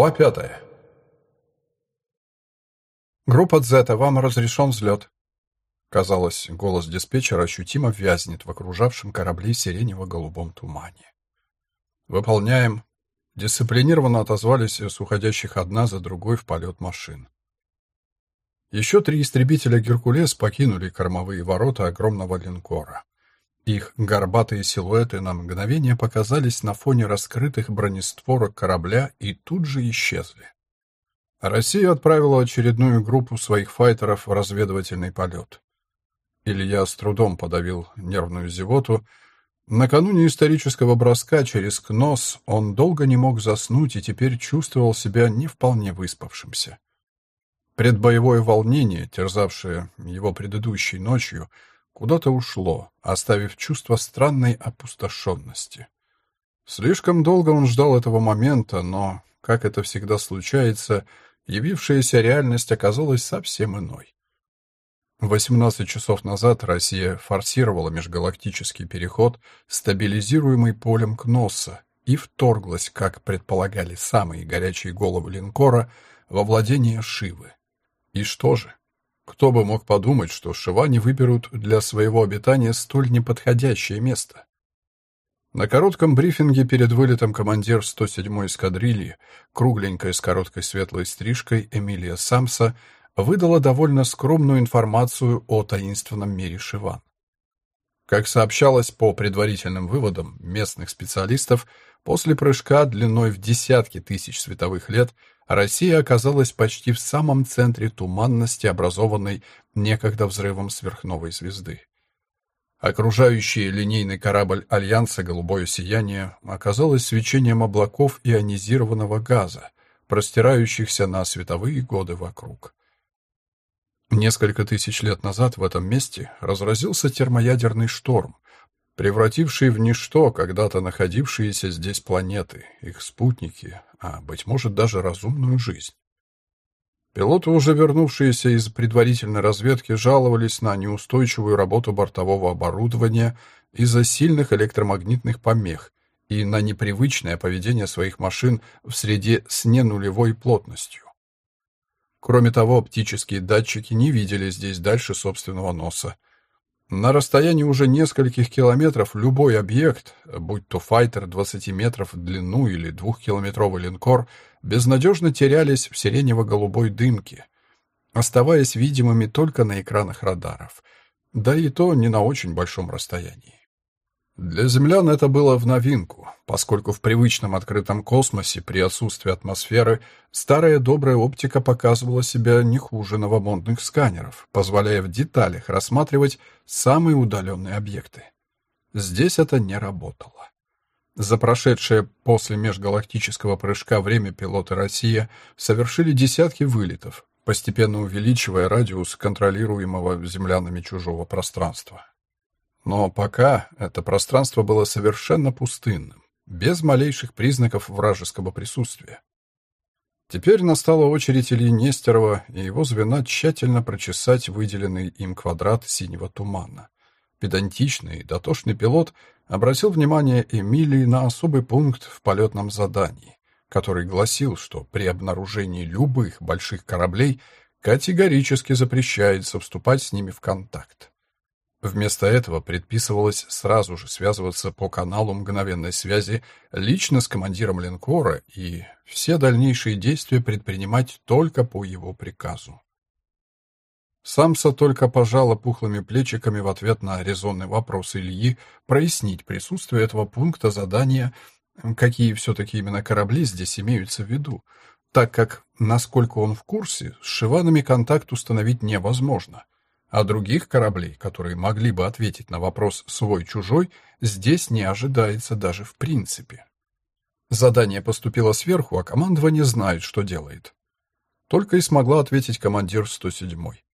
Глава пятая. «Группа Дзета, вам разрешен взлет». Казалось, голос диспетчера ощутимо вязнет в окружавшем корабли сиренево-голубом тумане. «Выполняем». Дисциплинированно отозвались с уходящих одна за другой в полет машин. Еще три истребителя «Геркулес» покинули кормовые ворота огромного линкора. Их горбатые силуэты на мгновение показались на фоне раскрытых бронестворок корабля и тут же исчезли. Россия отправила очередную группу своих файтеров в разведывательный полет. Илья с трудом подавил нервную зевоту. Накануне исторического броска через КНОС он долго не мог заснуть и теперь чувствовал себя не вполне выспавшимся. Предбоевое волнение, терзавшее его предыдущей ночью, куда-то ушло, оставив чувство странной опустошенности. Слишком долго он ждал этого момента, но, как это всегда случается, явившаяся реальность оказалась совсем иной. 18 часов назад Россия форсировала межгалактический переход, стабилизируемый полем Кносса, и вторглась, как предполагали самые горячие головы линкора, во владение Шивы. И что же? Кто бы мог подумать, что Шивани выберут для своего обитания столь неподходящее место? На коротком брифинге перед вылетом командир 107-й эскадрильи, кругленькая с короткой светлой стрижкой Эмилия Самса, выдала довольно скромную информацию о таинственном мире Шиван. Как сообщалось по предварительным выводам местных специалистов, после прыжка длиной в десятки тысяч световых лет Россия оказалась почти в самом центре туманности, образованной некогда взрывом сверхновой звезды. Окружающий линейный корабль Альянса «Голубое сияние» оказалось свечением облаков ионизированного газа, простирающихся на световые годы вокруг. Несколько тысяч лет назад в этом месте разразился термоядерный шторм, превративший в ничто когда-то находившиеся здесь планеты, их спутники, а, быть может, даже разумную жизнь. Пилоты, уже вернувшиеся из предварительной разведки, жаловались на неустойчивую работу бортового оборудования из-за сильных электромагнитных помех и на непривычное поведение своих машин в среде с ненулевой плотностью. Кроме того, оптические датчики не видели здесь дальше собственного носа, на расстоянии уже нескольких километров любой объект, будь то файтер 20 метров в длину или двухкилометровый линкор, безнадежно терялись в сиренево-голубой дымке, оставаясь видимыми только на экранах радаров, да и то не на очень большом расстоянии. Для землян это было в новинку, поскольку в привычном открытом космосе при отсутствии атмосферы старая добрая оптика показывала себя не хуже новомодных сканеров, позволяя в деталях рассматривать самые удаленные объекты. Здесь это не работало. За прошедшее после межгалактического прыжка время пилоты «Россия» совершили десятки вылетов, постепенно увеличивая радиус контролируемого землянами чужого пространства. Но пока это пространство было совершенно пустынным, без малейших признаков вражеского присутствия. Теперь настала очередь Ильи Нестерова и его звена тщательно прочесать выделенный им квадрат синего тумана. Педантичный, дотошный пилот обратил внимание Эмилии на особый пункт в полетном задании, который гласил, что при обнаружении любых больших кораблей категорически запрещается вступать с ними в контакт. Вместо этого предписывалось сразу же связываться по каналу мгновенной связи лично с командиром линкора и все дальнейшие действия предпринимать только по его приказу. Самса только пожала пухлыми плечиками в ответ на резонный вопрос Ильи прояснить присутствие этого пункта задания, какие все-таки именно корабли здесь имеются в виду, так как, насколько он в курсе, с Шиванами контакт установить невозможно а других кораблей, которые могли бы ответить на вопрос свой-чужой, здесь не ожидается даже в принципе. Задание поступило сверху, а командование знает, что делает. Только и смогла ответить командир 107-й.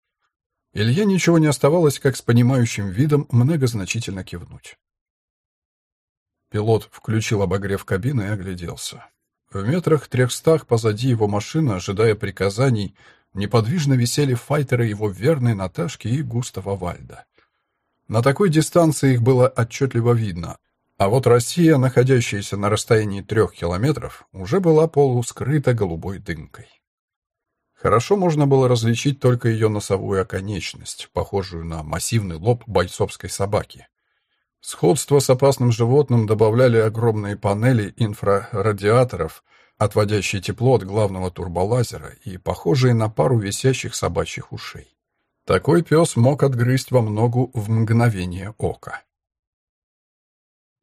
Илье ничего не оставалось, как с понимающим видом многозначительно кивнуть. Пилот включил обогрев кабины и огляделся. В метрах трехстах позади его машины, ожидая приказаний, неподвижно висели файтеры его верной Наташки и Густава Вальда. На такой дистанции их было отчетливо видно, А вот Россия, находящаяся на расстоянии трех километров, уже была полускрыта голубой дымкой. Хорошо можно было различить только ее носовую оконечность, похожую на массивный лоб бойцовской собаки. Сходство с опасным животным добавляли огромные панели инфрарадиаторов, отводящие тепло от главного турболазера и похожие на пару висящих собачьих ушей. Такой пес мог отгрызть во многу в мгновение ока.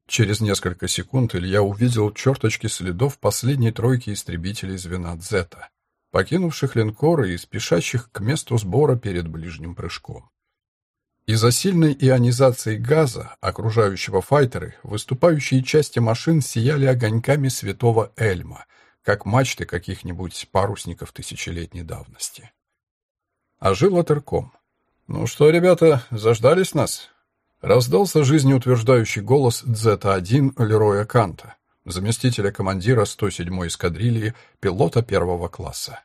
Через несколько секунд Илья увидел черточки следов последней тройки истребителей звена «Дзета», покинувших линкоры и спешащих к месту сбора перед ближним прыжком. Из-за сильной ионизации газа, окружающего файтеры, выступающие части машин сияли огоньками святого Эльма, как мачты каких-нибудь парусников тысячелетней давности. Ожил Атерком. «Ну что, ребята, заждались нас?» Раздался жизнеутверждающий голос Дзета-1 Лероя Канта, заместителя командира 107-й эскадрильи, пилота первого класса.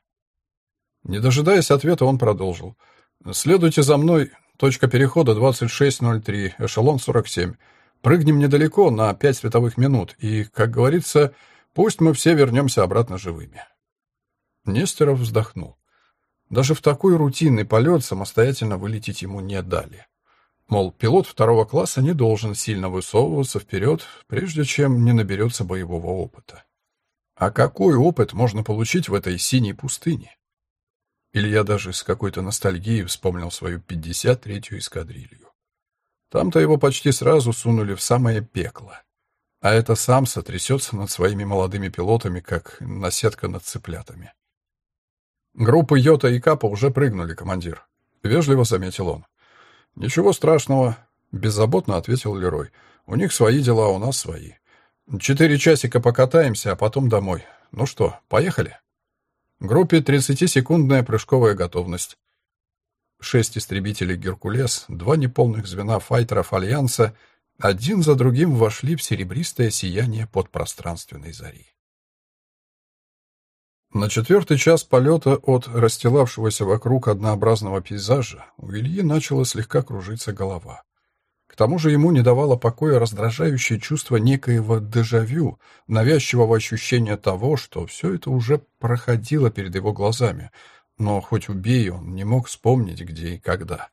Не дожидаясь ответа, он продолжил. «Следуйте за мной, Точка перехода 2603, эшелон 47. Прыгнем недалеко, на 5 световых минут, и, как говорится, пусть мы все вернемся обратно живыми. Нестеров вздохнул. Даже в такой рутинный полет самостоятельно вылететь ему не дали. Мол, пилот второго класса не должен сильно высовываться вперед, прежде чем не наберется боевого опыта. А какой опыт можно получить в этой синей пустыне? Илья даже с какой-то ностальгией вспомнил свою 53-ю эскадрилью. Там-то его почти сразу сунули в самое пекло. А это сам сотрясется над своими молодыми пилотами, как наседка над цыплятами. Группы Йота и Капа уже прыгнули, командир. Вежливо заметил он. Ничего страшного, беззаботно ответил Лерой. У них свои дела, у нас свои. Четыре часика покатаемся, а потом домой. Ну что, поехали? Группе 30-секундная прыжковая готовность. Шесть истребителей «Геркулес», два неполных звена файтеров Альянса один за другим вошли в серебристое сияние подпространственной зари. На четвертый час полета от расстилавшегося вокруг однообразного пейзажа у Ильи начала слегка кружиться голова. К тому же ему не давало покоя раздражающее чувство некоего дежавю, навязчивого ощущения того, что все это уже проходило перед его глазами, но хоть убей, он не мог вспомнить, где и когда.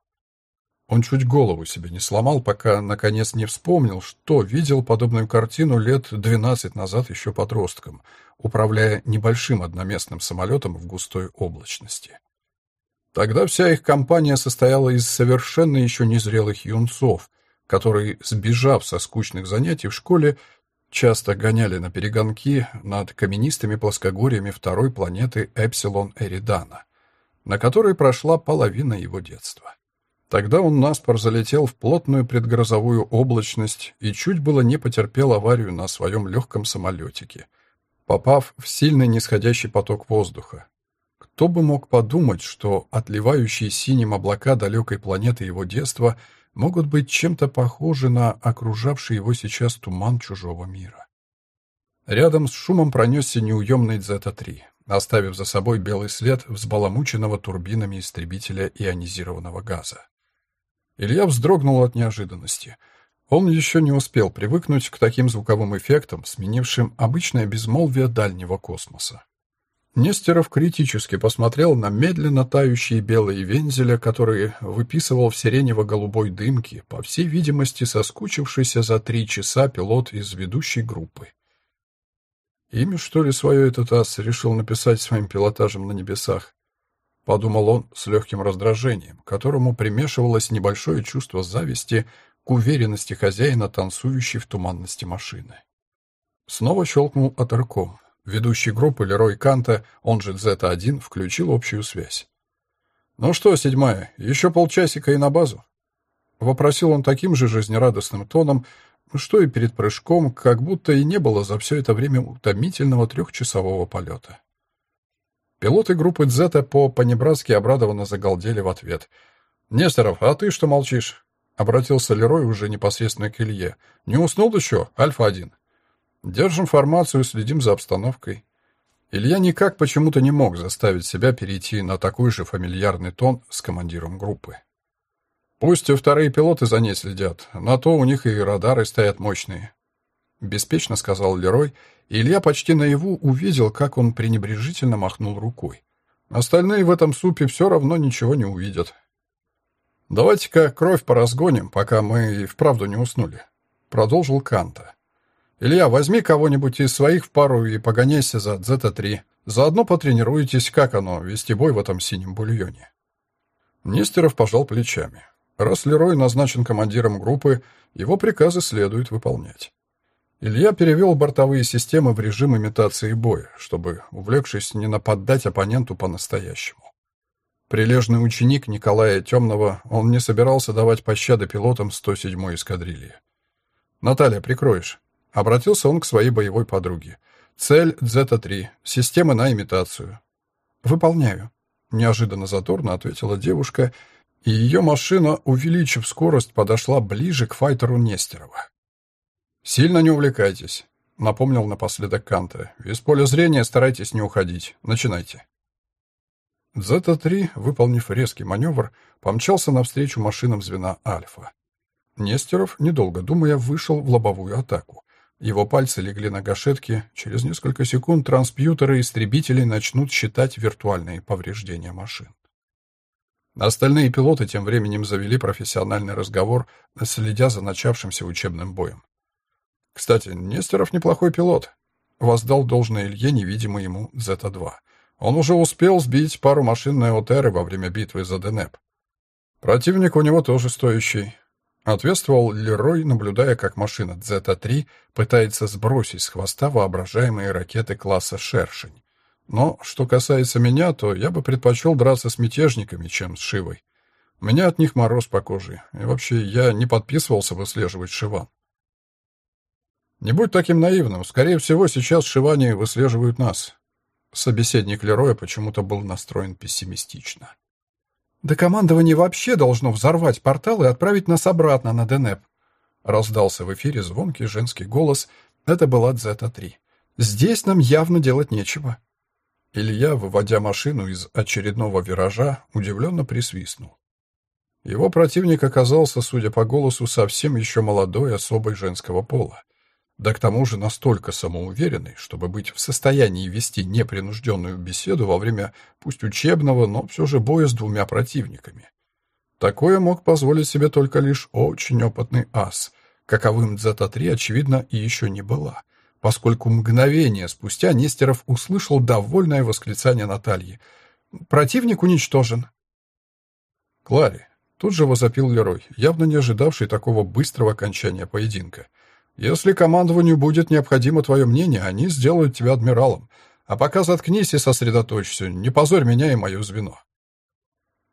Он чуть голову себе не сломал, пока, наконец, не вспомнил, что видел подобную картину лет двенадцать назад еще подростком, управляя небольшим одноместным самолетом в густой облачности. Тогда вся их компания состояла из совершенно еще незрелых юнцов, которые, сбежав со скучных занятий в школе, часто гоняли на перегонки над каменистыми плоскогорьями второй планеты Эпсилон Эридана, на которой прошла половина его детства. Тогда он наспор залетел в плотную предгрозовую облачность и чуть было не потерпел аварию на своем легком самолетике, попав в сильный нисходящий поток воздуха. Кто бы мог подумать, что отливающие синим облака далекой планеты его детства – могут быть чем-то похожи на окружавший его сейчас туман чужого мира. Рядом с шумом пронесся неуемный Зета-3, оставив за собой белый след взбаламученного турбинами истребителя ионизированного газа. Илья вздрогнул от неожиданности. Он еще не успел привыкнуть к таким звуковым эффектам, сменившим обычное безмолвие дальнего космоса. Нестеров критически посмотрел на медленно тающие белые вензеля, которые выписывал в сиренево-голубой дымке, по всей видимости, соскучившийся за три часа пилот из ведущей группы. Имя, что ли, свое этот ас решил написать своим пилотажем на небесах? Подумал он с легким раздражением, которому примешивалось небольшое чувство зависти к уверенности хозяина, танцующей в туманности машины. Снова щелкнул оторком. Ведущий группы Лерой Канта, он же Зета-1, включил общую связь. «Ну что, седьмая, еще полчасика и на базу?» Вопросил он таким же жизнерадостным тоном, что и перед прыжком, как будто и не было за все это время утомительного трехчасового полета. Пилоты группы Дзета по понебратски обрадованно загалдели в ответ. «Несторов, а ты что молчишь?» — обратился Лерой уже непосредственно к Илье. «Не уснул еще, Альфа-1?» Держим формацию, следим за обстановкой. Илья никак почему-то не мог заставить себя перейти на такой же фамильярный тон с командиром группы. Пусть вторые пилоты за ней следят, на то у них и радары стоят мощные. Беспечно сказал Лерой, и Илья почти наяву увидел, как он пренебрежительно махнул рукой. Остальные в этом супе все равно ничего не увидят. «Давайте-ка кровь поразгоним, пока мы и вправду не уснули», — продолжил Канта. «Илья, возьми кого-нибудь из своих в пару и погоняйся за Зета-3. Заодно потренируйтесь, как оно, вести бой в этом синем бульоне». Нестеров пожал плечами. Раз Лерой назначен командиром группы, его приказы следует выполнять. Илья перевел бортовые системы в режим имитации боя, чтобы, увлекшись, не нападать оппоненту по-настоящему. Прилежный ученик Николая Темного, он не собирался давать пощады пилотам 107-й эскадрильи. «Наталья, прикроешь?» Обратился он к своей боевой подруге. «Цель Зета-3. Системы на имитацию». «Выполняю», — неожиданно задорно ответила девушка, и ее машина, увеличив скорость, подошла ближе к файтеру Нестерова. «Сильно не увлекайтесь», — напомнил напоследок Канта. «Из поля зрения старайтесь не уходить. Начинайте». Зета-3, выполнив резкий маневр, помчался навстречу машинам звена «Альфа». Нестеров, недолго думая, вышел в лобовую атаку. Его пальцы легли на гашетки. Через несколько секунд транспьютеры истребителей начнут считать виртуальные повреждения машин. Остальные пилоты тем временем завели профессиональный разговор, следя за начавшимся учебным боем. Кстати, Нестеров неплохой пилот. Воздал должное Илье невидимый ему Зета-2. Он уже успел сбить пару машин на во время битвы за Денеп. Противник у него тоже стоящий. Ответствовал Лерой, наблюдая, как машина Зета-3 пытается сбросить с хвоста воображаемые ракеты класса «Шершень». Но, что касается меня, то я бы предпочел драться с мятежниками, чем с Шивой. У меня от них мороз по коже, и вообще я не подписывался выслеживать Шиван. Не будь таким наивным, скорее всего, сейчас Шивани выслеживают нас. Собеседник Лероя почему-то был настроен пессимистично. «Да командование вообще должно взорвать портал и отправить нас обратно на Денеп», раздался в эфире звонкий женский голос. Это была Зета-3. «Здесь нам явно делать нечего». Илья, выводя машину из очередного виража, удивленно присвистнул. Его противник оказался, судя по голосу, совсем еще молодой особой женского пола. Да к тому же настолько самоуверенный, чтобы быть в состоянии вести непринужденную беседу во время пусть учебного, но все же боя с двумя противниками. Такое мог позволить себе только лишь очень опытный ас, каковым Зета-3, очевидно, и еще не была, поскольку мгновение спустя Нестеров услышал довольное восклицание Натальи. «Противник уничтожен». «Клари», — тут же возопил Лерой, явно не ожидавший такого быстрого окончания поединка — если командованию будет необходимо твое мнение, они сделают тебя адмиралом. А пока заткнись и сосредоточься, не позорь меня и мое звено».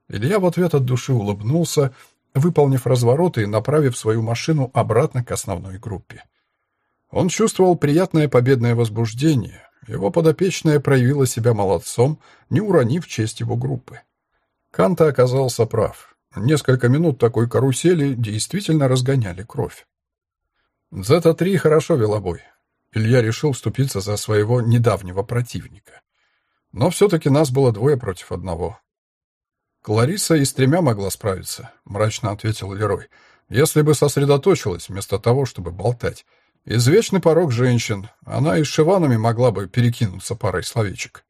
Илья в ответ от души улыбнулся, выполнив разворот и направив свою машину обратно к основной группе. Он чувствовал приятное победное возбуждение. Его подопечная проявила себя молодцом, не уронив честь его группы. Канта оказался прав. Несколько минут такой карусели действительно разгоняли кровь. Зета-3 хорошо вела бой. Илья решил вступиться за своего недавнего противника. Но все-таки нас было двое против одного. «Клариса и с тремя могла справиться», — мрачно ответил Лерой, «если бы сосредоточилась вместо того, чтобы болтать. Извечный порог женщин. Она и с Шиванами могла бы перекинуться парой словечек».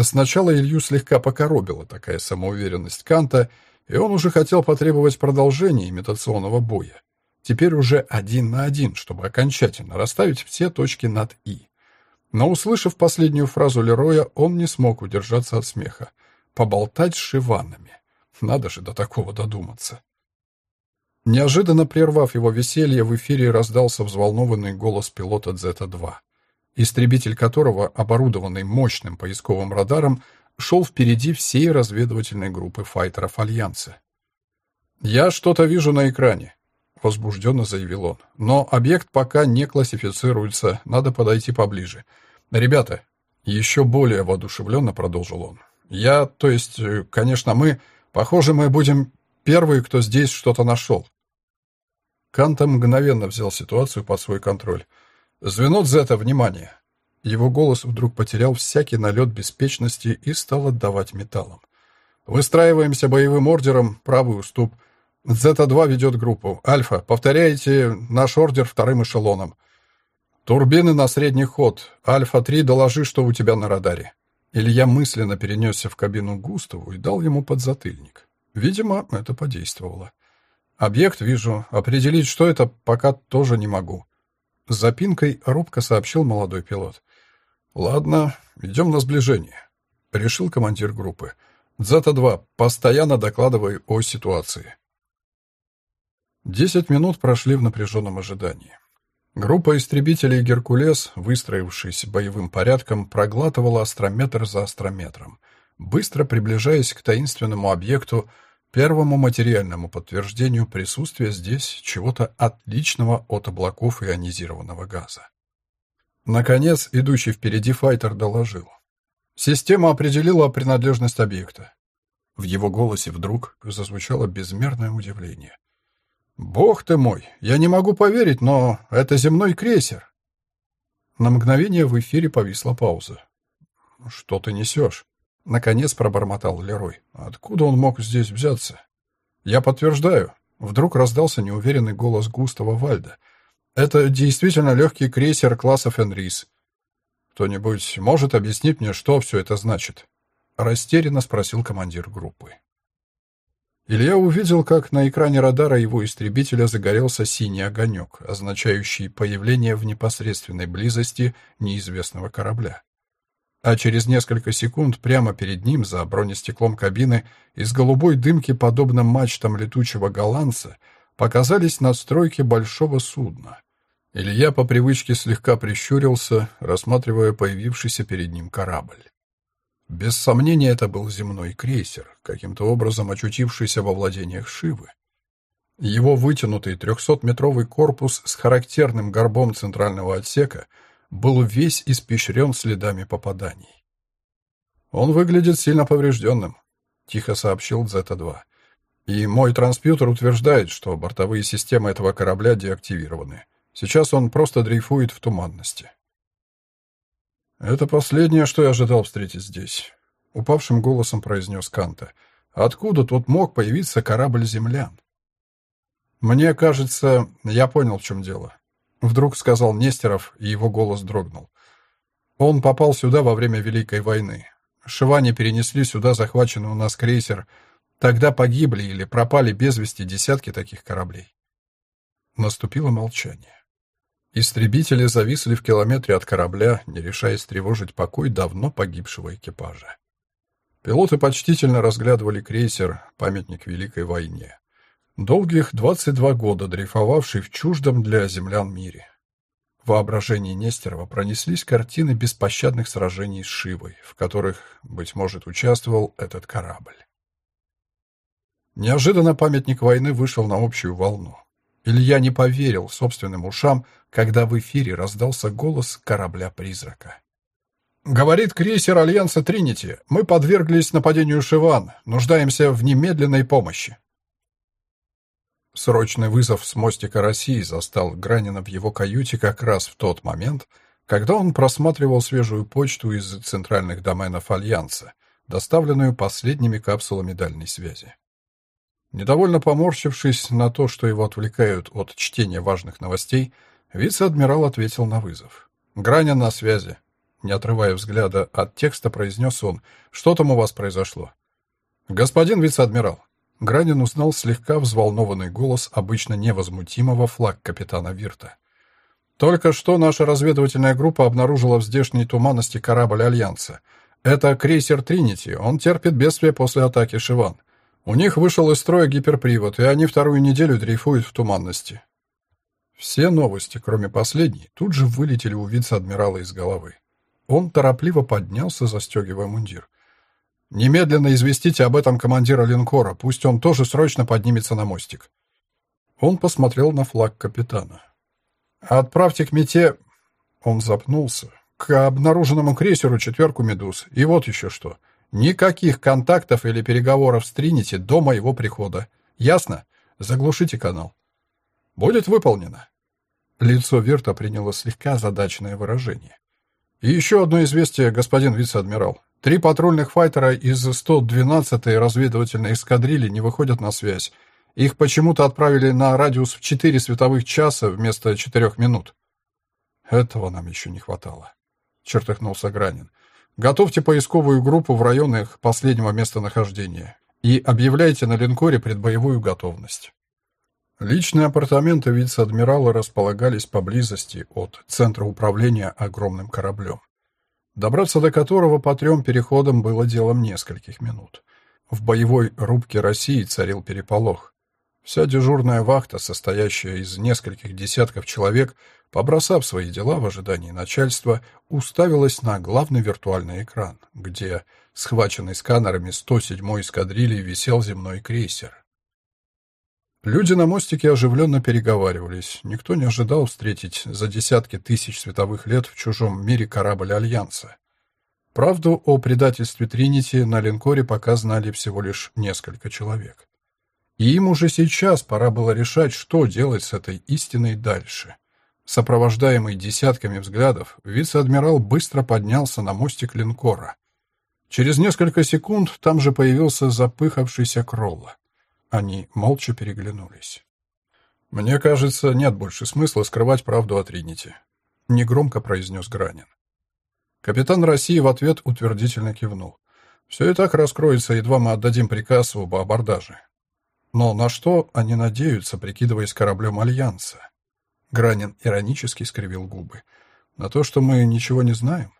Сначала Илью слегка покоробила такая самоуверенность Канта, и он уже хотел потребовать продолжения имитационного боя. Теперь уже один на один, чтобы окончательно расставить все точки над «и». Но, услышав последнюю фразу Лероя, он не смог удержаться от смеха. Поболтать с Шиванами. Надо же до такого додуматься. Неожиданно прервав его веселье, в эфире раздался взволнованный голос пилота Зета-2, истребитель которого, оборудованный мощным поисковым радаром, шел впереди всей разведывательной группы файтеров Альянса. «Я что-то вижу на экране», — возбужденно заявил он. «Но объект пока не классифицируется, надо подойти поближе. Ребята!» Еще более воодушевленно продолжил он. «Я, то есть, э, конечно, мы... Похоже, мы будем первые, кто здесь что-то нашел». Канта мгновенно взял ситуацию под свой контроль. «Звено Дзета, внимание!» Его голос вдруг потерял всякий налет беспечности и стал отдавать металлом. «Выстраиваемся боевым ордером, правый уступ — Зета-2 ведет группу. Альфа, повторяйте наш ордер вторым эшелоном. «Турбины на средний ход. Альфа-3, доложи, что у тебя на радаре». Илья мысленно перенесся в кабину Густаву и дал ему подзатыльник. Видимо, это подействовало. «Объект вижу. Определить, что это, пока тоже не могу». С запинкой робко сообщил молодой пилот. «Ладно, идем на сближение», — решил командир группы. «Зета-2, постоянно докладывай о ситуации». Десять минут прошли в напряженном ожидании. Группа истребителей «Геркулес», выстроившись боевым порядком, проглатывала астрометр за астрометром, быстро приближаясь к таинственному объекту, первому материальному подтверждению присутствия здесь чего-то отличного от облаков ионизированного газа. Наконец, идущий впереди файтер доложил. Система определила принадлежность объекта. В его голосе вдруг зазвучало безмерное удивление. «Бог ты мой! Я не могу поверить, но это земной крейсер!» На мгновение в эфире повисла пауза. «Что ты несешь?» Наконец пробормотал Лерой. «Откуда он мог здесь взяться?» «Я подтверждаю». Вдруг раздался неуверенный голос Густава Вальда. «Это действительно легкий крейсер класса Фенрис. Кто-нибудь может объяснить мне, что все это значит?» Растерянно спросил командир группы. Илья увидел, как на экране радара его истребителя загорелся синий огонек, означающий появление в непосредственной близости неизвестного корабля. А через несколько секунд прямо перед ним, за бронестеклом кабины, из голубой дымки, подобно мачтам летучего голландца, показались надстройки большого судна. Илья по привычке слегка прищурился, рассматривая появившийся перед ним корабль. Без сомнения, это был земной крейсер, каким-то образом очутившийся во владениях Шивы. Его вытянутый трехсотметровый корпус с характерным горбом центрального отсека был весь испещрен следами попаданий. «Он выглядит сильно поврежденным», — тихо сообщил Зета-2. «И мой транспьютер утверждает, что бортовые системы этого корабля деактивированы. Сейчас он просто дрейфует в туманности». «Это последнее, что я ожидал встретить здесь», — упавшим голосом произнес Канта. «Откуда тут мог появиться корабль землян?» «Мне кажется, я понял, в чем дело», — вдруг сказал Нестеров, и его голос дрогнул. «Он попал сюда во время Великой войны. Шиване перенесли сюда захваченный у нас крейсер. Тогда погибли или пропали без вести десятки таких кораблей». Наступило молчание. Истребители зависли в километре от корабля, не решаясь тревожить покой давно погибшего экипажа. Пилоты почтительно разглядывали крейсер, памятник Великой войне. Долгих 22 года дрейфовавший в чуждом для землян мире. В воображении Нестерова пронеслись картины беспощадных сражений с Шивой, в которых, быть может, участвовал этот корабль. Неожиданно памятник войны вышел на общую волну. Илья не поверил собственным ушам, когда в эфире раздался голос корабля-призрака. «Говорит крейсер Альянса Тринити. Мы подверглись нападению Шиван. Нуждаемся в немедленной помощи». Срочный вызов с мостика России застал Гранина в его каюте как раз в тот момент, когда он просматривал свежую почту из центральных доменов Альянса, доставленную последними капсулами дальней связи. Недовольно поморщившись на то, что его отвлекают от чтения важных новостей, вице-адмирал ответил на вызов. «Граня на связи». Не отрывая взгляда от текста, произнес он. «Что там у вас произошло?» «Господин вице-адмирал». Гранин узнал слегка взволнованный голос обычно невозмутимого флаг капитана Вирта. «Только что наша разведывательная группа обнаружила в здешней туманности корабль Альянса. Это крейсер Тринити, он терпит бедствие после атаки Шиван. У них вышел из строя гиперпривод, и они вторую неделю дрейфуют в туманности. Все новости, кроме последней, тут же вылетели у вице-адмирала из головы. Он торопливо поднялся, застегивая мундир. «Немедленно известите об этом командира линкора, пусть он тоже срочно поднимется на мостик». Он посмотрел на флаг капитана. «Отправьте к мете...» Он запнулся. «К обнаруженному крейсеру четверку медуз. И вот еще что. Никаких контактов или переговоров с Тринити до моего прихода. Ясно? Заглушите канал. Будет выполнено. Лицо Вирта приняло слегка задачное выражение. И еще одно известие, господин вице-адмирал. Три патрульных файтера из 112-й разведывательной эскадрильи не выходят на связь. Их почему-то отправили на радиус в 4 световых часа вместо 4 минут. Этого нам еще не хватало. Чертыхнулся Гранин. Готовьте поисковую группу в районах последнего местонахождения и объявляйте на линкоре предбоевую готовность. Личные апартаменты вице-адмирала располагались поблизости от центра управления огромным кораблем, добраться до которого по трем переходам было делом нескольких минут. В боевой рубке России царил переполох. Вся дежурная вахта, состоящая из нескольких десятков человек, побросав свои дела в ожидании начальства, уставилась на главный виртуальный экран, где, схваченный сканерами 107-й эскадрильи, висел земной крейсер. Люди на мостике оживленно переговаривались. Никто не ожидал встретить за десятки тысяч световых лет в чужом мире корабль Альянса. Правду о предательстве Тринити на линкоре пока знали всего лишь несколько человек. И им уже сейчас пора было решать, что делать с этой истиной дальше. Сопровождаемый десятками взглядов, вице-адмирал быстро поднялся на мостик линкора. Через несколько секунд там же появился запыхавшийся Кролла. Они молча переглянулись. «Мне кажется, нет больше смысла скрывать правду от Тринити», — негромко произнес Гранин. Капитан России в ответ утвердительно кивнул. «Все и так раскроется, едва мы отдадим приказ об абордаже. Но на что они надеются, прикидываясь кораблем Альянса? Гранин иронически скривил губы. На то, что мы ничего не знаем?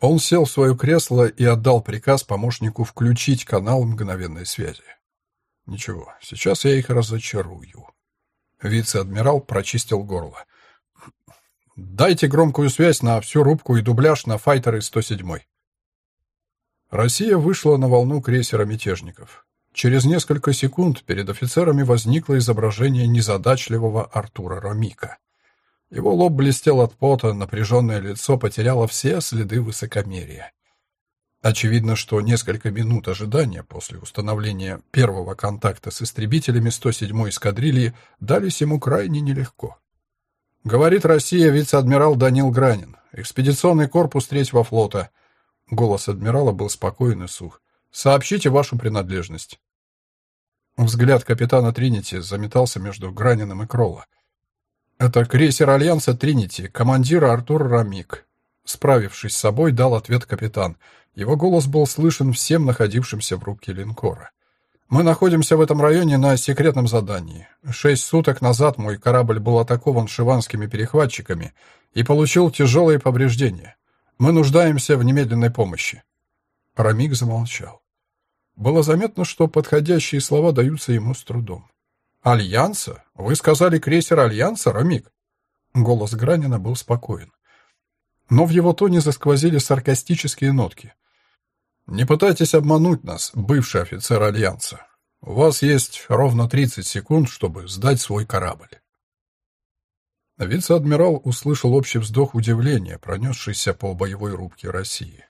Он сел в свое кресло и отдал приказ помощнику включить канал мгновенной связи. Ничего, сейчас я их разочарую. Вице-адмирал прочистил горло. Дайте громкую связь на всю рубку и дубляж на файтеры 107. Россия вышла на волну крейсера мятежников. Через несколько секунд перед офицерами возникло изображение незадачливого Артура Ромика. Его лоб блестел от пота, напряженное лицо потеряло все следы высокомерия. Очевидно, что несколько минут ожидания после установления первого контакта с истребителями 107-й эскадрильи дались ему крайне нелегко. Говорит Россия вице-адмирал Данил Гранин, экспедиционный корпус третьего флота. Голос адмирала был спокоен и сух. Сообщите вашу принадлежность. Взгляд капитана Тринити заметался между Граниным и Кролла. Это крейсер Альянса Тринити, командир Артур Рамик. Справившись с собой, дал ответ капитан. Его голос был слышен всем находившимся в рубке линкора. Мы находимся в этом районе на секретном задании. Шесть суток назад мой корабль был атакован шиванскими перехватчиками и получил тяжелые повреждения. Мы нуждаемся в немедленной помощи. Рамик замолчал. Было заметно, что подходящие слова даются ему с трудом. «Альянса? Вы сказали крейсер Альянса, Рамик?» Голос Гранина был спокоен. Но в его тоне засквозили саркастические нотки. «Не пытайтесь обмануть нас, бывший офицер Альянса. У вас есть ровно 30 секунд, чтобы сдать свой корабль». Вице-адмирал услышал общий вздох удивления, пронесшийся по боевой рубке России.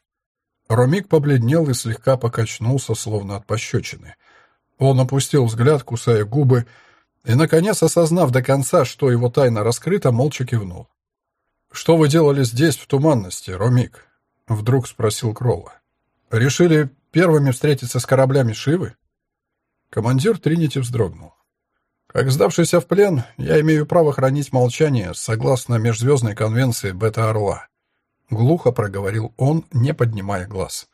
Ромик побледнел и слегка покачнулся, словно от пощечины. Он опустил взгляд, кусая губы, и, наконец, осознав до конца, что его тайна раскрыта, молча кивнул. «Что вы делали здесь, в туманности, Ромик?» — вдруг спросил Кролла. «Решили первыми встретиться с кораблями Шивы?» Командир Тринити вздрогнул. «Как сдавшийся в плен, я имею право хранить молчание согласно Межзвездной конвенции Бета-Орла. Глухо проговорил он, не поднимая глаз.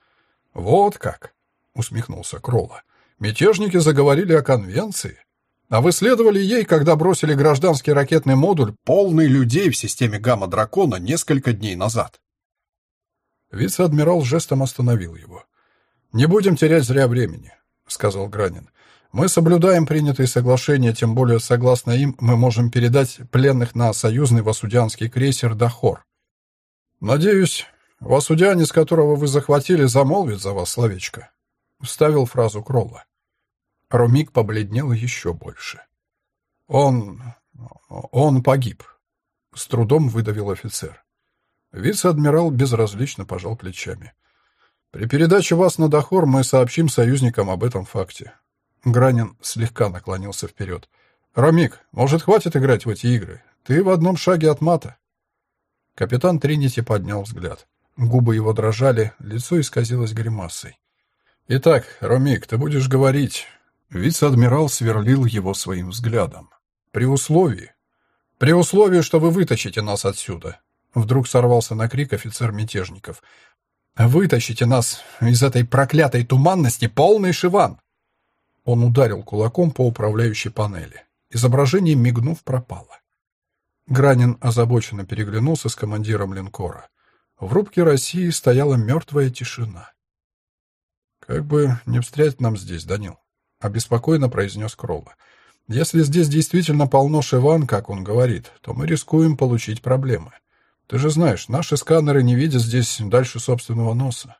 «Вот как!» — усмехнулся Кролла. «Мятежники заговорили о конвенции. А вы следовали ей, когда бросили гражданский ракетный модуль, полный людей в системе Гамма-Дракона, несколько дней назад». Вице-адмирал жестом остановил его. «Не будем терять зря времени», — сказал Гранин. «Мы соблюдаем принятые соглашения, тем более, согласно им, мы можем передать пленных на союзный васудианский крейсер «Дахор». «Надеюсь, васудянец, которого вы захватили, замолвит за вас словечко», — вставил фразу Кролла. Ромик побледнел еще больше. «Он... он погиб», — с трудом выдавил офицер. Вице-адмирал безразлично пожал плечами. «При передаче вас на Дахор мы сообщим союзникам об этом факте». Гранин слегка наклонился вперед. «Ромик, может, хватит играть в эти игры? Ты в одном шаге от мата». Капитан Тринити поднял взгляд. Губы его дрожали, лицо исказилось гримасой. «Итак, Ромик, ты будешь говорить...» Вице-адмирал сверлил его своим взглядом. «При условии...» При условии, что вы вытащите нас отсюда. Вдруг сорвался на крик офицер мятежников. Вытащите нас из этой проклятой туманности, полный шиван. Он ударил кулаком по управляющей панели. Изображение, мигнув, пропало. Гранин озабоченно переглянулся с командиром линкора. В рубке России стояла мертвая тишина. «Как бы не встрять нам здесь, Данил», — обеспокоенно произнес Кролла. «Если здесь действительно полно шиван, как он говорит, то мы рискуем получить проблемы. Ты же знаешь, наши сканеры не видят здесь дальше собственного носа.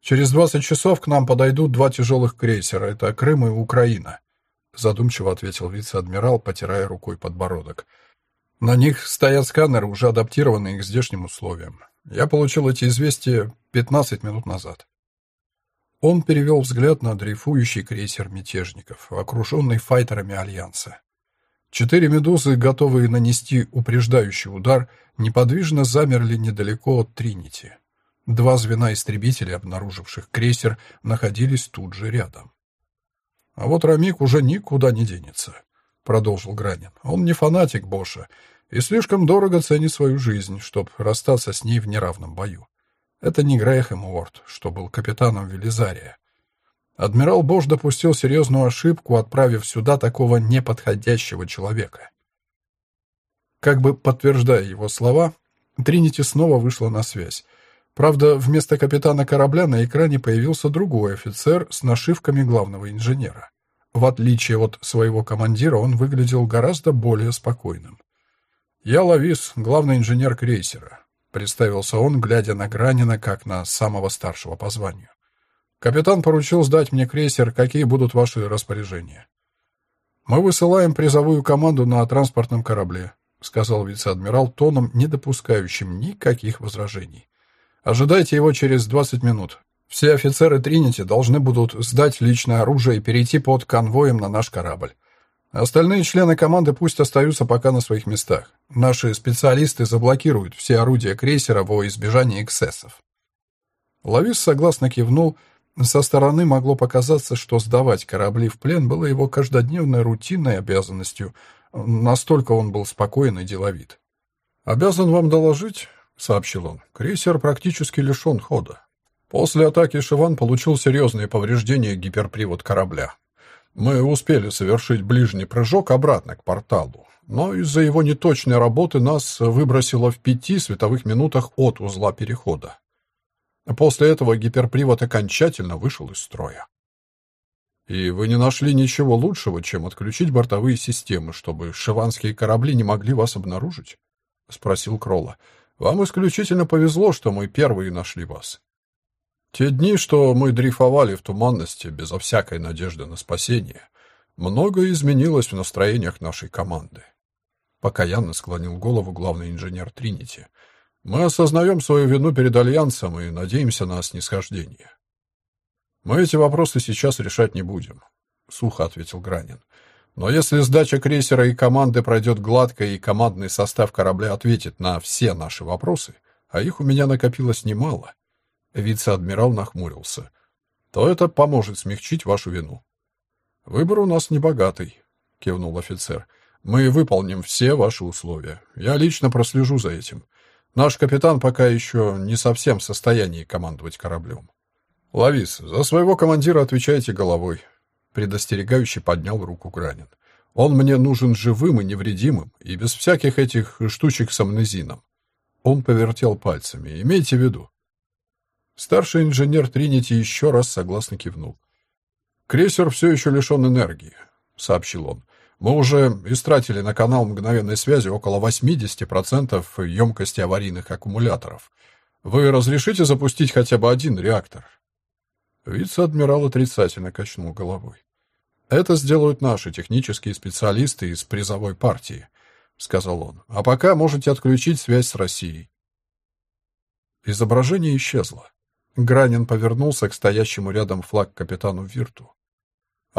Через 20 часов к нам подойдут два тяжелых крейсера. Это Крым и Украина», — задумчиво ответил вице-адмирал, потирая рукой подбородок. «На них стоят сканеры, уже адаптированные к здешним условиям. Я получил эти известия 15 минут назад». Он перевел взгляд на дрейфующий крейсер мятежников, окруженный файтерами Альянса. Четыре «Медузы», готовые нанести упреждающий удар, неподвижно замерли недалеко от Тринити. Два звена истребителей, обнаруживших крейсер, находились тут же рядом. «А вот Рамик уже никуда не денется», — продолжил Гранин. «Он не фанатик Боша и слишком дорого ценит свою жизнь, чтобы расстаться с ней в неравном бою. Это не Грэхэм Уорд, что был капитаном Велизария. Адмирал Бош допустил серьезную ошибку, отправив сюда такого неподходящего человека. Как бы подтверждая его слова, Тринити снова вышла на связь. Правда, вместо капитана корабля на экране появился другой офицер с нашивками главного инженера. В отличие от своего командира, он выглядел гораздо более спокойным. «Я Лавис, главный инженер крейсера. Представился он, глядя на Гранина, как на самого старшего по званию. «Капитан поручил сдать мне крейсер. Какие будут ваши распоряжения?» «Мы высылаем призовую команду на транспортном корабле», сказал вице-адмирал тоном, не допускающим никаких возражений. «Ожидайте его через 20 минут. Все офицеры Тринити должны будут сдать личное оружие и перейти под конвоем на наш корабль. Остальные члены команды пусть остаются пока на своих местах. Наши специалисты заблокируют все орудия крейсера во избежание эксцессов. Лавис согласно кивнул. Со стороны могло показаться, что сдавать корабли в плен было его каждодневной рутинной обязанностью. Настолько он был спокоен и деловит. «Обязан вам доложить», — сообщил он, — «крейсер практически лишен хода. После атаки Шиван получил серьезные повреждения гиперпривод корабля. Мы успели совершить ближний прыжок обратно к порталу, но из-за его неточной работы нас выбросило в пяти световых минутах от узла перехода. После этого гиперпривод окончательно вышел из строя. И вы не нашли ничего лучшего, чем отключить бортовые системы, чтобы шиванские корабли не могли вас обнаружить? спросил Кролла. Вам исключительно повезло, что мы первые нашли вас. Те дни, что мы дрейфовали в туманности безо всякой надежды на спасение, многое изменилось в настроениях нашей команды. Покаянно склонил голову главный инженер Тринити. Мы осознаем свою вину перед Альянсом и надеемся на снисхождение. Мы эти вопросы сейчас решать не будем, сухо ответил Гранин. Но если сдача крейсера и команды пройдет гладко и командный состав корабля ответит на все наши вопросы, а их у меня накопилось немало, Вице-адмирал нахмурился. То это поможет смягчить вашу вину. Выбор у нас небогатый, кивнул офицер. Мы выполним все ваши условия. Я лично прослежу за этим. Наш капитан пока еще не совсем в состоянии командовать кораблем. Лавис, за своего командира отвечайте головой. Предостерегающе поднял руку Гранин. Он мне нужен живым и невредимым, и без всяких этих штучек с амнезином. Он повертел пальцами. Имейте в виду. Старший инженер Тринити еще раз согласно кивнул. «Крейсер все еще лишен энергии», — сообщил он. «Мы уже истратили на канал мгновенной связи около 80% емкости аварийных аккумуляторов. Вы разрешите запустить хотя бы один реактор?» Вице-адмирал отрицательно качнул головой. «Это сделают наши технические специалисты из призовой партии», — сказал он. «А пока можете отключить связь с Россией». Изображение исчезло. Гранин повернулся к стоящему рядом флаг капитану Вирту.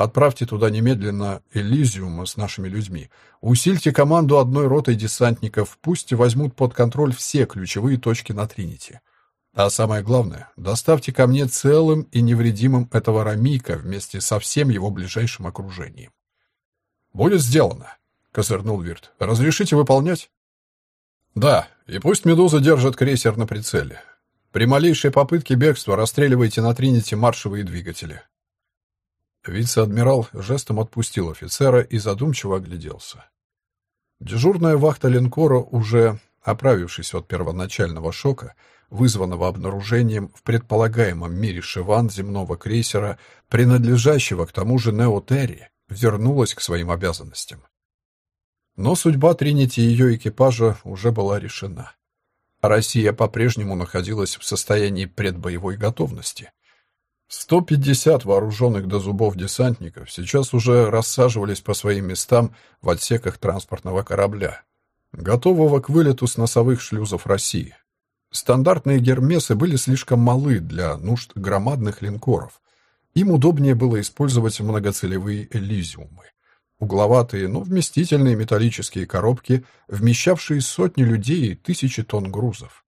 Отправьте туда немедленно Элизиум с нашими людьми. Усильте команду одной ротой десантников, пусть возьмут под контроль все ключевые точки на Тринити. А самое главное, доставьте ко мне целым и невредимым этого Рамика вместе со всем его ближайшим окружением. Будет сделано, — козырнул Вирт. «Разрешите выполнять?» «Да, и пусть «Медуза» держит крейсер на прицеле. При малейшей попытке бегства расстреливайте на Тринити маршевые двигатели». Вице-адмирал жестом отпустил офицера и задумчиво огляделся. Дежурная вахта линкора, уже оправившись от первоначального шока, вызванного обнаружением в предполагаемом мире Шиван земного крейсера, принадлежащего к тому же Неотерри, вернулась к своим обязанностям. Но судьба Тринити и ее экипажа уже была решена. Россия по-прежнему находилась в состоянии предбоевой готовности. 150 вооруженных до зубов десантников сейчас уже рассаживались по своим местам в отсеках транспортного корабля, готового к вылету с носовых шлюзов России. Стандартные гермесы были слишком малы для нужд громадных линкоров. Им удобнее было использовать многоцелевые элизиумы. Угловатые, но вместительные металлические коробки, вмещавшие сотни людей и тысячи тонн грузов.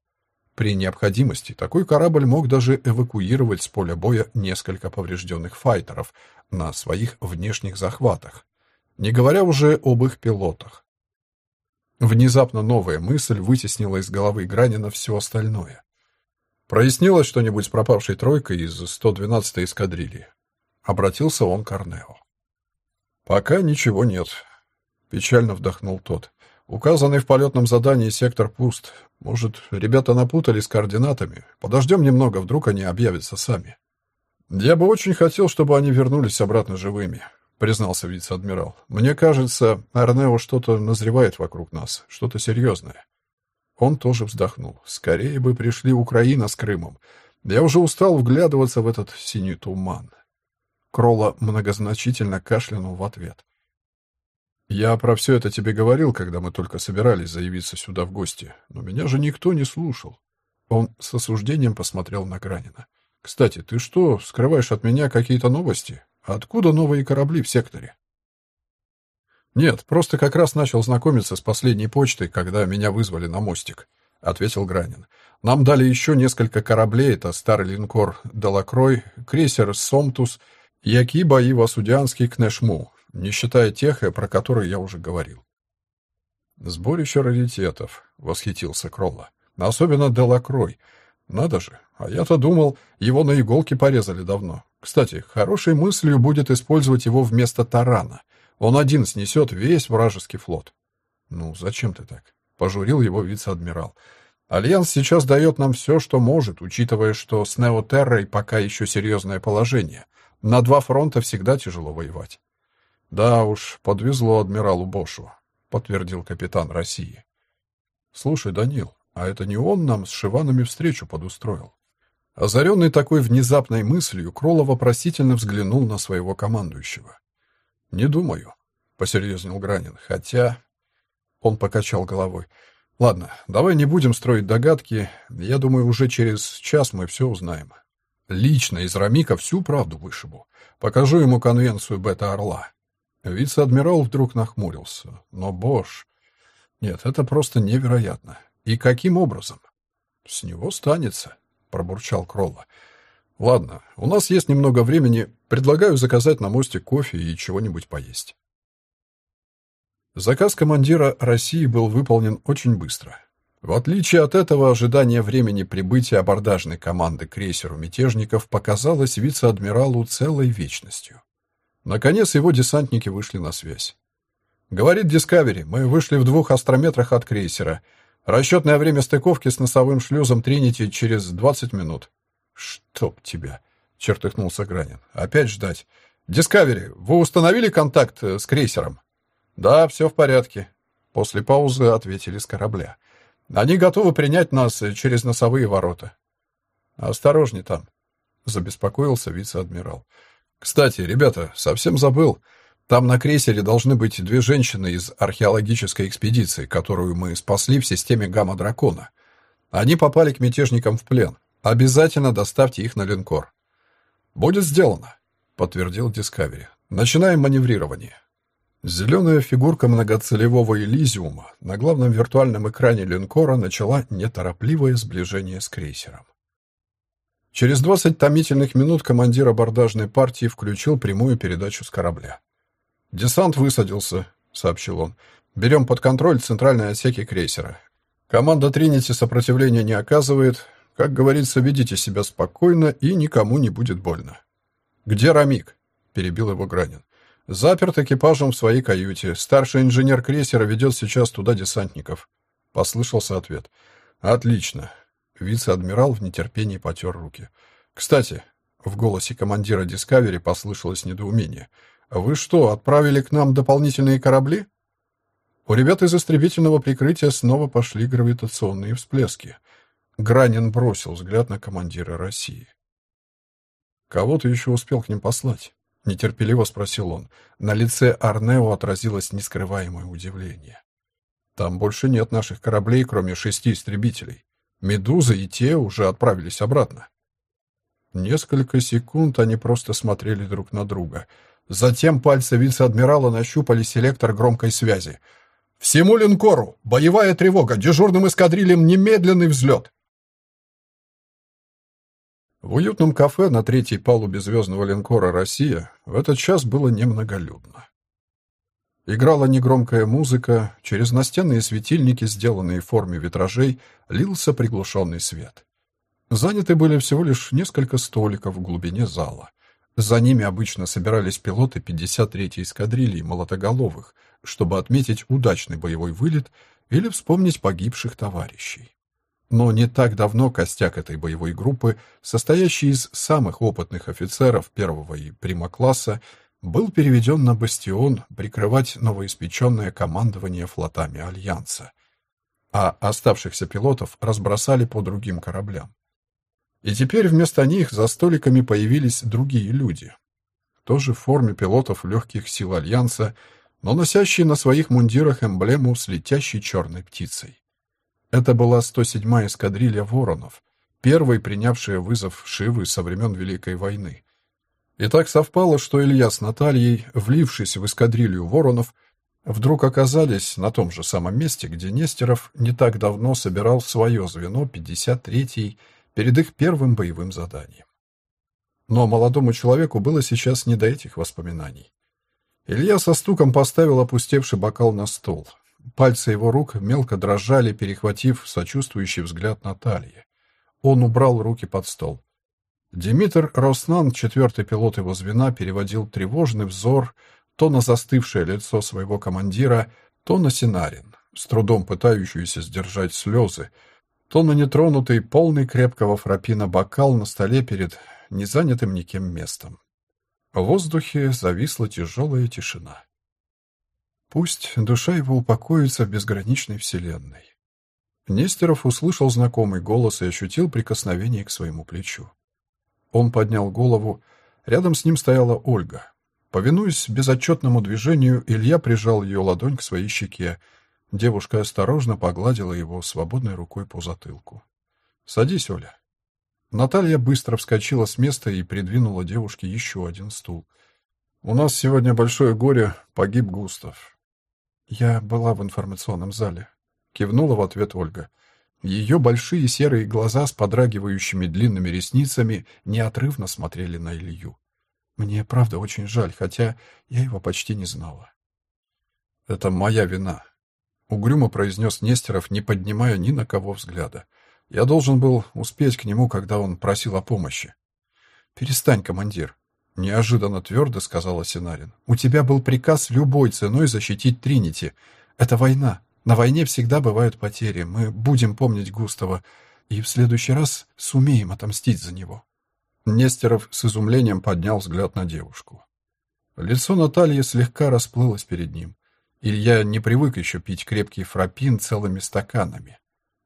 При необходимости такой корабль мог даже эвакуировать с поля боя несколько поврежденных файтеров на своих внешних захватах, не говоря уже об их пилотах. Внезапно новая мысль вытеснила из головы Гранина все остальное. Прояснилось что-нибудь с пропавшей тройкой из 112-й эскадрильи? Обратился он к Арнео. «Пока ничего нет», — печально вдохнул тот. «Указанный в полетном задании сектор пуст. Может, ребята напутали с координатами? Подождем немного, вдруг они объявятся сами». «Я бы очень хотел, чтобы они вернулись обратно живыми», признался вице-адмирал. «Мне кажется, Арнео что-то назревает вокруг нас, что-то серьезное». Он тоже вздохнул. «Скорее бы пришли Украина с Крымом. Я уже устал вглядываться в этот синий туман». Кролла многозначительно кашлянул в ответ. «Я про все это тебе говорил, когда мы только собирались заявиться сюда в гости, но меня же никто не слушал». Он с осуждением посмотрел на Гранина. «Кстати, ты что, скрываешь от меня какие-то новости? Откуда новые корабли в секторе? Нет, просто как раз начал знакомиться с последней почтой, когда меня вызвали на мостик, ответил Гранин. Нам дали еще несколько кораблей, это старый линкор Делакрой, крейсер Сомтус, Якиба и Васудианский Кнешму, не считая тех, про которые я уже говорил. Сборище раритетов, восхитился Кролла. Особенно Делакрой. Надо же, а я-то думал, его на иголке порезали давно. Кстати, хорошей мыслью будет использовать его вместо тарана. Он один снесет весь вражеский флот. Ну, зачем ты так? Пожурил его вице-адмирал. Альянс сейчас дает нам все, что может, учитывая, что с Неотеррой пока еще серьезное положение. На два фронта всегда тяжело воевать. Да уж, подвезло адмиралу Бошу, подтвердил капитан России. Слушай, Данил, а это не он нам с Шиванами встречу подустроил? Озаренный такой внезапной мыслью, Кролов вопросительно взглянул на своего командующего. «Не думаю», — посерьезнел Гранин, — «хотя...» Он покачал головой. «Ладно, давай не будем строить догадки. Я думаю, уже через час мы все узнаем. Лично из Рамика всю правду вышибу. Покажу ему конвенцию Бета-Орла». Вице-адмирал вдруг нахмурился. «Но, Бош...» «Нет, это просто невероятно. И каким образом?» «С него станется пробурчал Кролла. Ладно, у нас есть немного времени. Предлагаю заказать на мостик кофе и чего-нибудь поесть. Заказ командира России был выполнен очень быстро. В отличие от этого, ожидание времени прибытия абордажной команды крейсеру мятежников показалось вице-адмиралу целой вечностью. Наконец его десантники вышли на связь. Говорит Дискавери, мы вышли в двух астрометрах от крейсера — Расчетное время стыковки с носовым шлюзом Тринити через 20 минут. Чтоб тебя, чертыхнулся Гранин. Опять ждать. Дискавери, вы установили контакт э, с крейсером? Да, все в порядке. После паузы ответили с корабля. Они готовы принять нас э, через носовые ворота. Осторожней там, забеспокоился вице-адмирал. Кстати, ребята, совсем забыл. Там на крейсере должны быть две женщины из археологической экспедиции, которую мы спасли в системе Гамма-Дракона. Они попали к мятежникам в плен. Обязательно доставьте их на линкор. Будет сделано, подтвердил Дискавери. Начинаем маневрирование. Зеленая фигурка многоцелевого Элизиума на главном виртуальном экране линкора начала неторопливое сближение с крейсером. Через 20 томительных минут командир абордажной партии включил прямую передачу с корабля. «Десант высадился», —— сообщил он. «Берем под контроль центральные отсеки крейсера. Команда Тринити сопротивления не оказывает. Как говорится, ведите себя спокойно, и никому не будет больно». «Где Рамик?» — перебил его Гранин. «Заперт экипажем в своей каюте. Старший инженер крейсера ведет сейчас туда десантников». Послышался ответ. «Отлично». Вице-адмирал в нетерпении потер руки. «Кстати, в голосе командира Discovery послышалось недоумение. «Вы что, отправили к нам дополнительные корабли?» У ребят из истребительного прикрытия снова пошли гравитационные всплески. Гранин бросил взгляд на командира России. «Кого ты еще успел к ним послать?» — нетерпеливо спросил он. На лице Арнео отразилось нескрываемое удивление. «Там больше нет наших кораблей, кроме шести истребителей. Медуза и те уже отправились обратно». Несколько секунд они просто смотрели друг на друга. Затем пальцы вице-адмирала нащупали селектор громкой связи. «Всему линкору! Боевая тревога! Дежурным эскадрильям немедленный взлет!» В уютном кафе на третьей палубе звездного линкора «Россия» в этот час было немноголюдно. Играла негромкая музыка, через настенные светильники, сделанные в форме витражей, лился приглушенный свет. Заняты были всего лишь несколько столиков в глубине зала. За ними обычно собирались пилоты 53-й эскадрильи молотоголовых, чтобы отметить удачный боевой вылет или вспомнить погибших товарищей. Но не так давно костяк этой боевой группы, состоящий из самых опытных офицеров первого и прима-класса, был переведен на бастион прикрывать новоиспеченное командование флотами Альянса, а оставшихся пилотов разбросали по другим кораблям. И теперь вместо них за столиками появились другие люди. Тоже в форме пилотов легких сил Альянса, но носящие на своих мундирах эмблему с летящей черной птицей. Это была 107-я эскадрилья «Воронов», первой принявшая вызов Шивы со времен Великой войны. И так совпало, что Илья с Натальей, влившись в эскадрилью «Воронов», вдруг оказались на том же самом месте, где Нестеров не так давно собирал свое звено 53-й перед их первым боевым заданием. Но молодому человеку было сейчас не до этих воспоминаний. Илья со стуком поставил опустевший бокал на стол. Пальцы его рук мелко дрожали, перехватив сочувствующий взгляд Натальи. Он убрал руки под стол. Димитр Роснан, четвертый пилот его звена, переводил тревожный взор то на застывшее лицо своего командира, то на Синарин, с трудом пытающуюся сдержать слезы, то на нетронутый, полный крепкого фрапина бокал на столе перед незанятым никем местом. В воздухе зависла тяжелая тишина. Пусть душа его упокоится в безграничной вселенной. Нестеров услышал знакомый голос и ощутил прикосновение к своему плечу. Он поднял голову. Рядом с ним стояла Ольга. Повинуясь безотчетному движению, Илья прижал ее ладонь к своей щеке, Девушка осторожно погладила его свободной рукой по затылку. «Садись, Оля». Наталья быстро вскочила с места и придвинула девушке еще один стул. «У нас сегодня большое горе, погиб Густав». «Я была в информационном зале», — кивнула в ответ Ольга. Ее большие серые глаза с подрагивающими длинными ресницами неотрывно смотрели на Илью. «Мне правда очень жаль, хотя я его почти не знала». «Это моя вина», Угрюмо произнес Нестеров, не поднимая ни на кого взгляда. Я должен был успеть к нему, когда он просил о помощи. «Перестань, командир», — неожиданно твердо сказала Синарин. «У тебя был приказ любой ценой защитить Тринити. Это война. На войне всегда бывают потери. Мы будем помнить Густава и в следующий раз сумеем отомстить за него». Нестеров с изумлением поднял взгляд на девушку. Лицо Натальи слегка расплылось перед ним. Илья не привык еще пить крепкий фрапин целыми стаканами.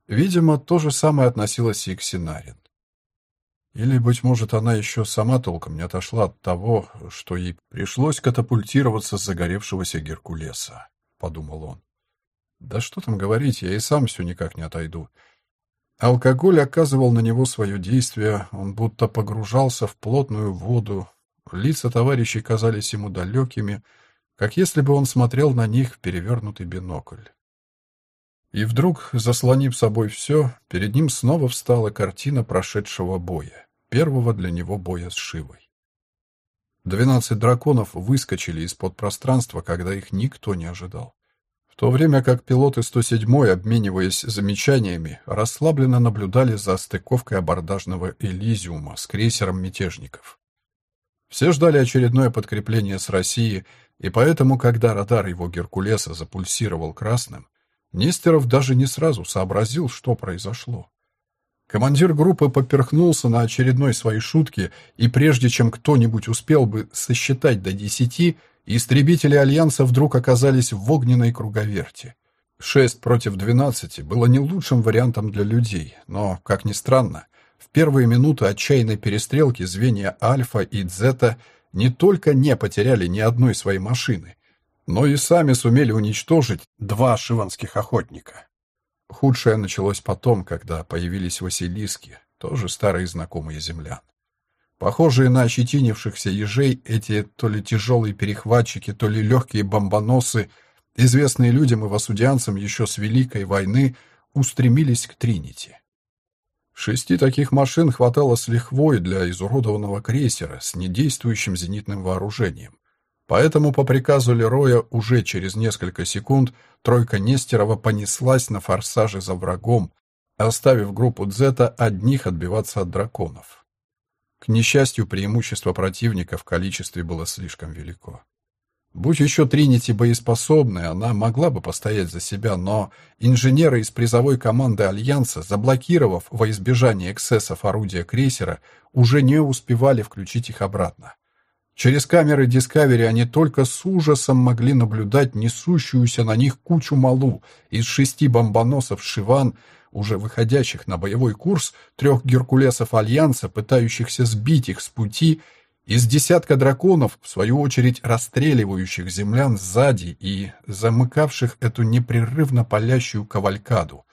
Видимо, то же самое относилось и к Синарин. Или, быть может, она еще сама толком не отошла от того, что ей пришлось катапультироваться с загоревшегося Геркулеса, — подумал он. Да что там говорить, я и сам все никак не отойду. Алкоголь оказывал на него свое действие, он будто погружался в плотную воду, лица товарищей казались ему далекими, — как если бы он смотрел на них в перевернутый бинокль. И вдруг, заслонив собой все, перед ним снова встала картина прошедшего боя, первого для него боя с Шивой. Двенадцать драконов выскочили из-под пространства, когда их никто не ожидал. В то время как пилоты 107-й, обмениваясь замечаниями, расслабленно наблюдали за стыковкой абордажного «Элизиума» с крейсером мятежников. Все ждали очередное подкрепление с России, и поэтому, когда радар его «Геркулеса» запульсировал красным, Нестеров даже не сразу сообразил, что произошло. Командир группы поперхнулся на очередной своей шутке, и прежде чем кто-нибудь успел бы сосчитать до десяти, Истребители Альянса вдруг оказались в огненной круговерти. Шесть против двенадцати было не лучшим вариантом для людей, но, как ни странно, в первые минуты отчаянной перестрелки звенья Альфа и Дзета не только не потеряли ни одной своей машины, но и сами сумели уничтожить два шиванских охотника. Худшее началось потом, когда появились Василиски, тоже старые знакомые землян. Похожие на ощетинившихся ежей, эти то ли тяжелые перехватчики, то ли легкие бомбоносы, известные людям и васудианцам еще с Великой войны, устремились к Тринити. Шести таких машин хватало с лихвой для изуродованного крейсера с недействующим зенитным вооружением. Поэтому по приказу Лероя уже через несколько секунд тройка Нестерова понеслась на форсаже за врагом, оставив группу Дзета одних отбиваться от драконов. К несчастью, преимущество противника в количестве было слишком велико. Будь еще Тринити боеспособной, она могла бы постоять за себя, но инженеры из призовой команды Альянса, заблокировав во избежание эксцессов орудия крейсера, уже не успевали включить их обратно. Через камеры Discovery они только с ужасом могли наблюдать несущуюся на них кучу малу из шести бомбоносов «Шиван», уже выходящих на боевой курс, трех геркулесов Альянса, пытающихся сбить их с пути, из десятка драконов, в свою очередь расстреливающих землян сзади и замыкавших эту непрерывно палящую кавалькаду,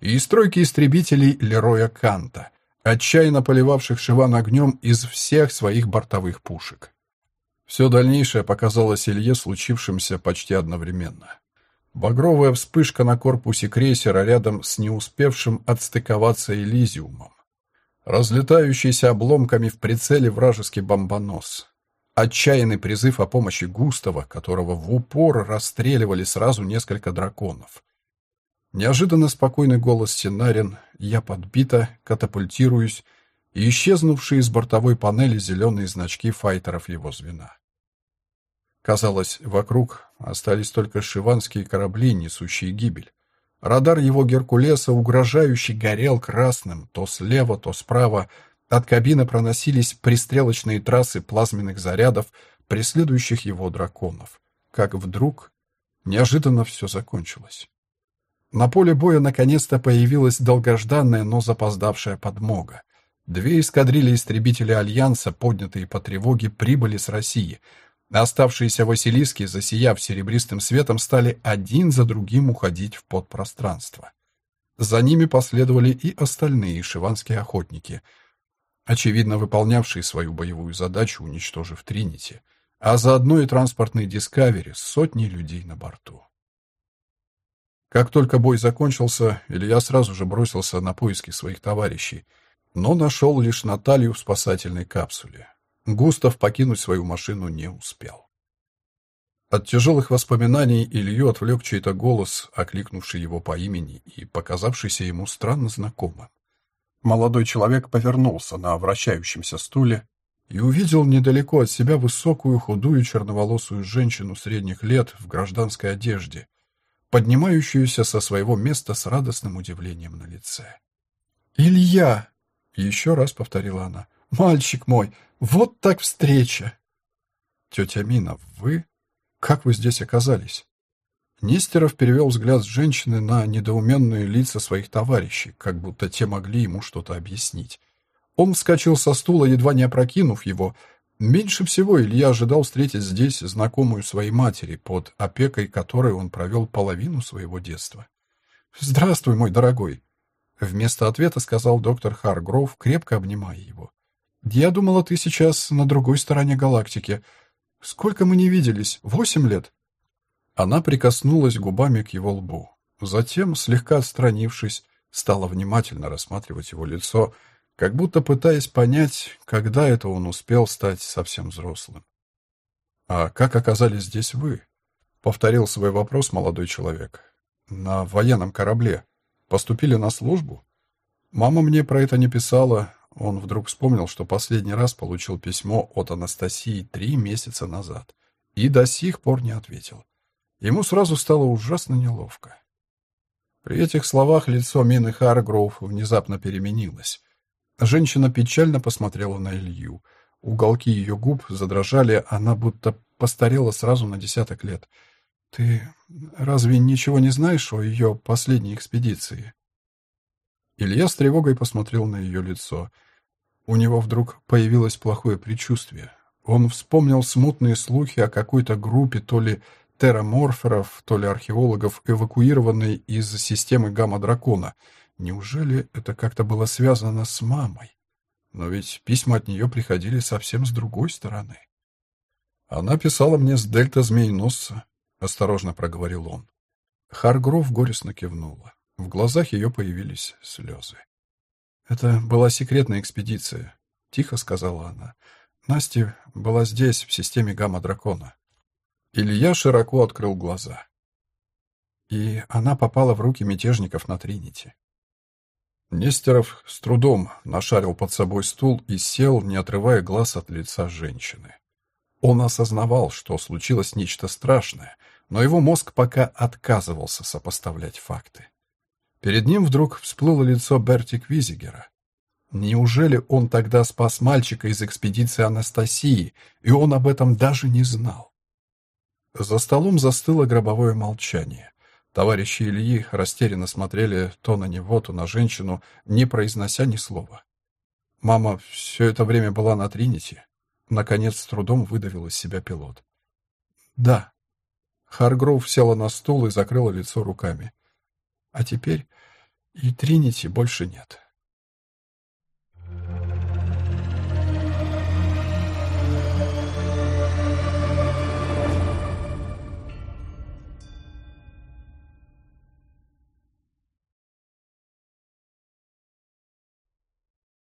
и из тройки истребителей Лероя Канта, отчаянно поливавших Шиван огнем из всех своих бортовых пушек. Все дальнейшее показалось Илье случившимся почти одновременно. Багровая вспышка на корпусе крейсера рядом с не успевшим отстыковаться Элизиумом. Разлетающийся обломками в прицеле вражеский бомбонос. Отчаянный призыв о помощи Густава, которого в упор расстреливали сразу несколько драконов. Неожиданно спокойный голос Синарин «Я подбита, катапультируюсь» и исчезнувшие из бортовой панели зеленые значки файтеров его звена. Казалось, вокруг остались только шиванские корабли, несущие гибель. Радар его Геркулеса угрожающе горел красным, то слева, то справа. От кабины проносились пристрелочные трассы плазменных зарядов, преследующих его драконов. Как вдруг неожиданно все закончилось. На поле боя наконец-то появилась долгожданная, но запоздавшая подмога. Две эскадрильи истребителей Альянса, поднятые по тревоге, прибыли с России — Оставшиеся Василиски, засияв серебристым светом, стали один за другим уходить в подпространство. За ними последовали и остальные шиванские охотники, очевидно выполнявшие свою боевую задачу, уничтожив Тринити, а заодно и транспортный Дискавери с сотней людей на борту. Как только бой закончился, Илья сразу же бросился на поиски своих товарищей, но нашел лишь Наталью в спасательной капсуле. Густав покинуть свою машину не успел. От тяжелых воспоминаний Илью отвлек чей-то голос, окликнувший его по имени и показавшийся ему странно знакомым. Молодой человек повернулся на вращающемся стуле и увидел недалеко от себя высокую, худую, черноволосую женщину средних лет в гражданской одежде, поднимающуюся со своего места с радостным удивлением на лице. «Илья!» — еще раз повторила она. «Мальчик мой, вот так встреча!» «Тетя Мина, вы? Как вы здесь оказались?» Нестеров перевел взгляд с женщины на недоуменные лица своих товарищей, как будто те могли ему что-то объяснить. Он вскочил со стула, едва не опрокинув его. Меньше всего Илья ожидал встретить здесь знакомую своей матери, под опекой которой он провел половину своего детства. «Здравствуй, мой дорогой!» Вместо ответа сказал доктор Харгров, крепко обнимая его. Я думала, ты сейчас на другой стороне галактики. Сколько мы не виделись? Восемь лет?» Она прикоснулась губами к его лбу. Затем, слегка отстранившись, стала внимательно рассматривать его лицо, как будто пытаясь понять, когда это он успел стать совсем взрослым. «А как оказались здесь вы?» — повторил свой вопрос молодой человек. «На военном корабле. Поступили на службу?» «Мама мне про это не писала». Он вдруг вспомнил, что последний раз получил письмо от Анастасии три месяца назад и до сих пор не ответил. Ему сразу стало ужасно неловко. При этих словах лицо Мины Харгроув внезапно переменилось. Женщина печально посмотрела на Илью. Уголки ее губ задрожали, она будто постарела сразу на десяток лет. «Ты разве ничего не знаешь о ее последней экспедиции?» Илья с тревогой посмотрел на ее лицо. У него вдруг появилось плохое предчувствие. Он вспомнил смутные слухи о какой-то группе то ли терраморферов, то ли археологов, эвакуированной из системы гамма-дракона. Неужели это как-то было связано с мамой? Но ведь письма от нее приходили совсем с другой стороны. Она писала мне с дельта-змееносца, — осторожно проговорил он. Харгров горестно кивнула. В глазах ее появились слезы. «Это была секретная экспедиция», — тихо сказала она. «Настя была здесь, в системе гамма-дракона. Илья широко открыл глаза. И она попала в руки мятежников на Тринити. Нестеров с трудом нашарил под собой стул и сел, не отрывая глаз от лица женщины. Он осознавал, что случилось нечто страшное, но его мозг пока отказывался сопоставлять факты. Перед ним вдруг всплыло лицо Берти Квизигера. Неужели он тогда спас мальчика из экспедиции Анастасии, и он об этом даже не знал? За столом застыло гробовое молчание. Товарищи Ильи растерянно смотрели то на него, то на женщину, не произнося ни слова. Мама все это время была на Тринити. Наконец, с трудом выдавил из себя пилот. «Да». Харгроув села на стул и закрыла лицо руками. «А теперь и Тринити больше нет».